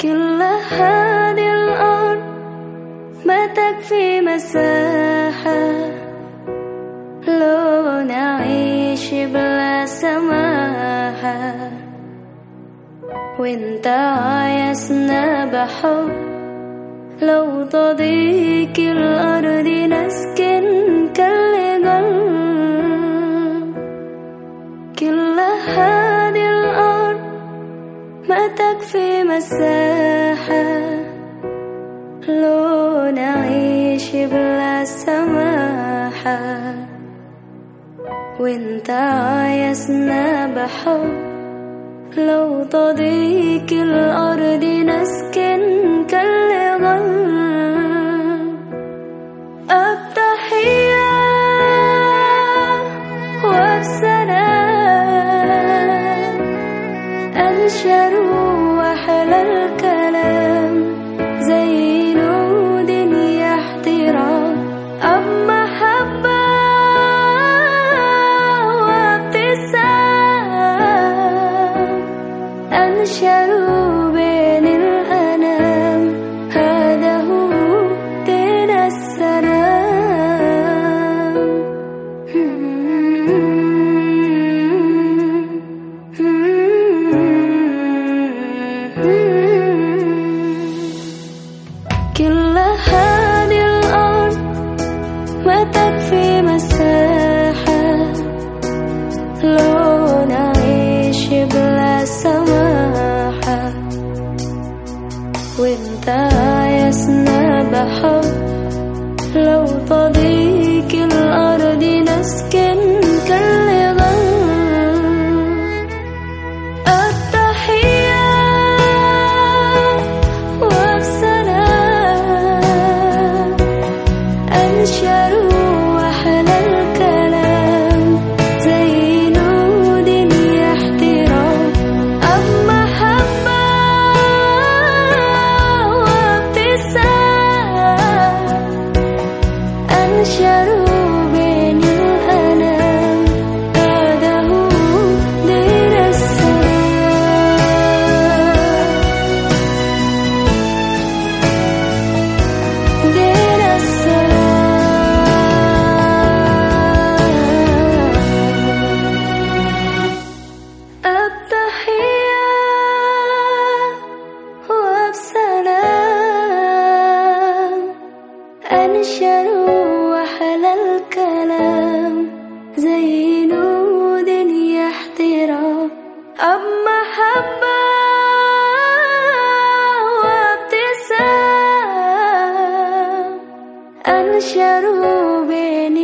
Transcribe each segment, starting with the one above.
كل هذه الأرض ما تكفي مساحة. لو نعيش بلا سماحة. وانت عايزنا بحب. لو تضيق الأرض نسكن. تكفي مساحة لو نعيش بلا سماحة. وإنت عايزنا بحب لو تضيق الأرض نسكن أنشروا بين أنشروا أحلى الكلام. زي نود احترام. أب محبة وابتسام. أنشروا بين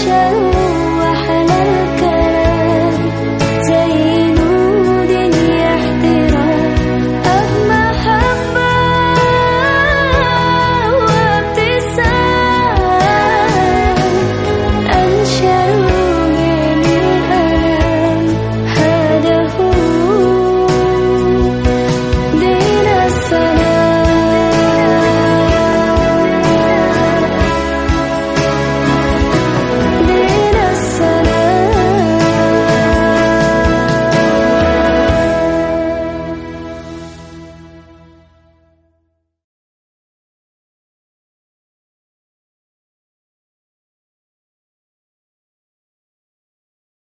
ฉั